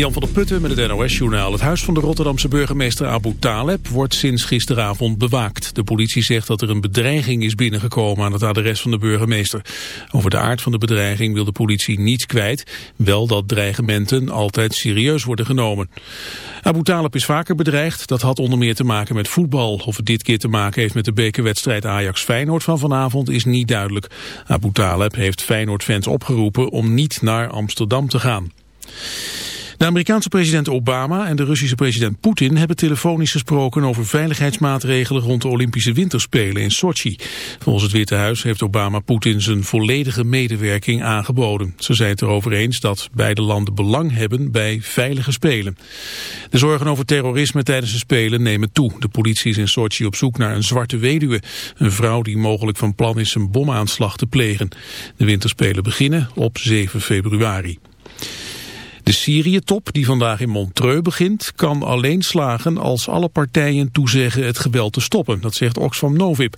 Jan van der Putten met het NOS-journaal. Het huis van de Rotterdamse burgemeester Abu Taleb wordt sinds gisteravond bewaakt. De politie zegt dat er een bedreiging is binnengekomen aan het adres van de burgemeester. Over de aard van de bedreiging wil de politie niets kwijt. Wel dat dreigementen altijd serieus worden genomen. Abu Taleb is vaker bedreigd. Dat had onder meer te maken met voetbal. Of het dit keer te maken heeft met de bekerwedstrijd Ajax-Feyenoord van vanavond is niet duidelijk. Abu Taleb heeft Feyenoord-fans opgeroepen om niet naar Amsterdam te gaan. De Amerikaanse president Obama en de Russische president Poetin hebben telefonisch gesproken over veiligheidsmaatregelen rond de Olympische Winterspelen in Sochi. Volgens het Witte Huis heeft Obama Poetin zijn volledige medewerking aangeboden. Ze zijn het erover eens dat beide landen belang hebben bij veilige spelen. De zorgen over terrorisme tijdens de Spelen nemen toe. De politie is in Sochi op zoek naar een zwarte weduwe, een vrouw die mogelijk van plan is een bomaanslag te plegen. De Winterspelen beginnen op 7 februari. De Syrië-top, die vandaag in Montreux begint, kan alleen slagen als alle partijen toezeggen het geweld te stoppen. Dat zegt Oxfam Novib.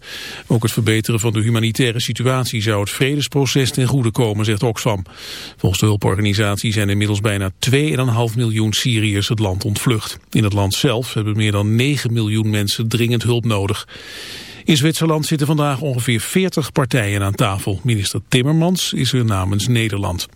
Ook het verbeteren van de humanitaire situatie zou het vredesproces ten goede komen, zegt Oxfam. Volgens de hulporganisatie zijn inmiddels bijna 2,5 miljoen Syriërs het land ontvlucht. In het land zelf hebben meer dan 9 miljoen mensen dringend hulp nodig. In Zwitserland zitten vandaag ongeveer 40 partijen aan tafel. Minister Timmermans is er namens Nederland.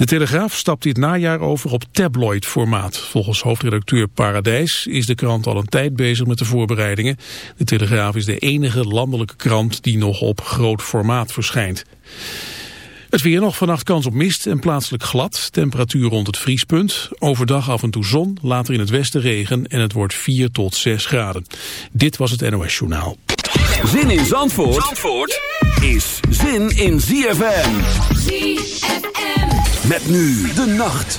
De Telegraaf stapt dit najaar over op tabloid-formaat. Volgens hoofdredacteur Paradijs is de krant al een tijd bezig met de voorbereidingen. De Telegraaf is de enige landelijke krant die nog op groot formaat verschijnt. Het weer nog vannacht kans op mist en plaatselijk glad. Temperatuur rond het vriespunt. Overdag af en toe zon, later in het westen regen en het wordt 4 tot 6 graden. Dit was het NOS Journaal. Zin in Zandvoort, Zandvoort is zin in ZFM. ZFM. Met nu de nacht.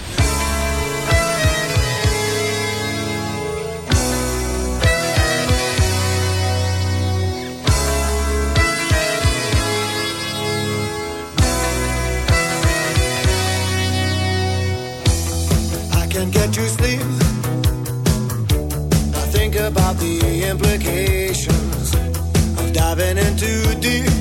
Get to sleep. I think about the implications of diving in too deep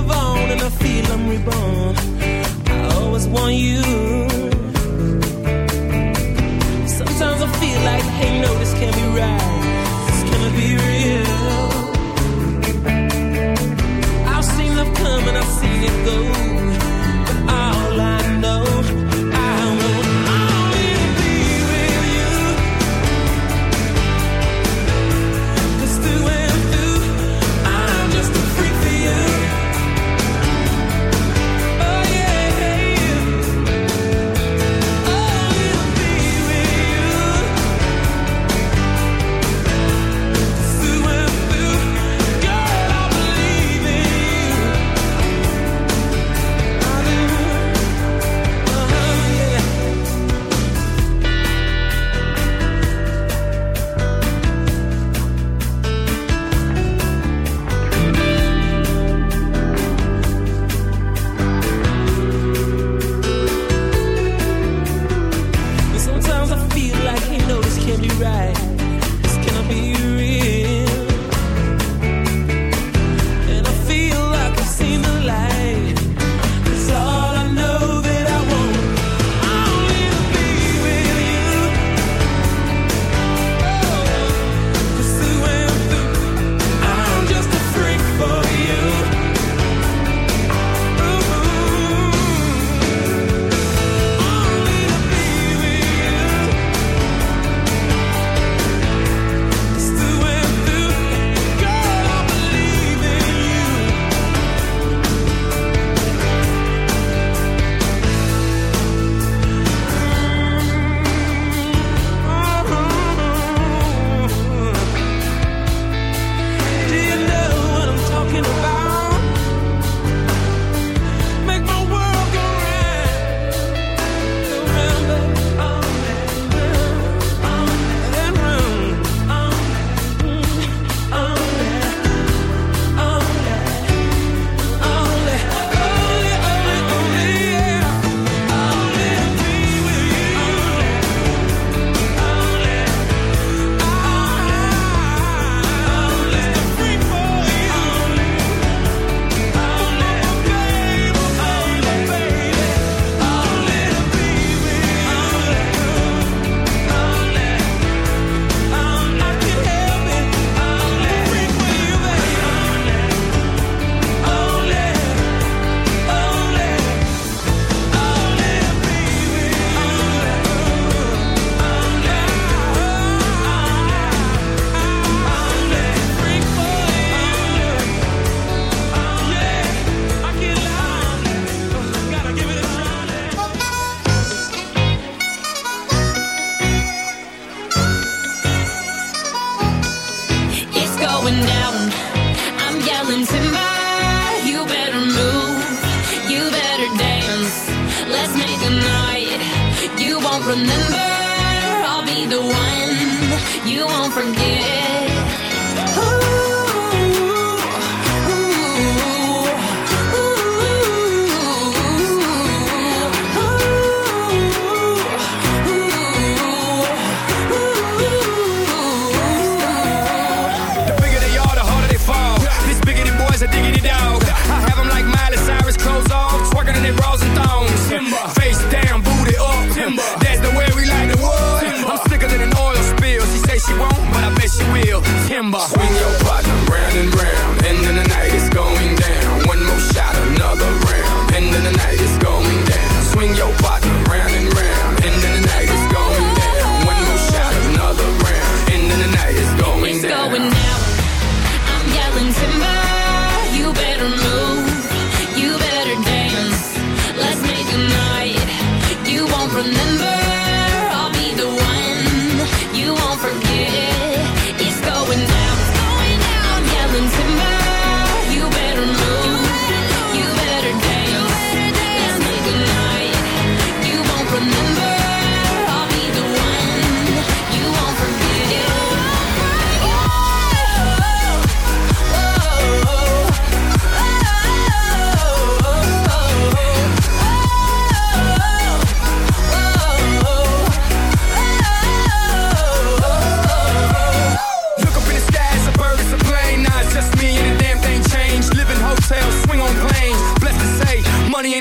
live on and I feel I'm reborn. I always want you.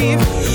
believe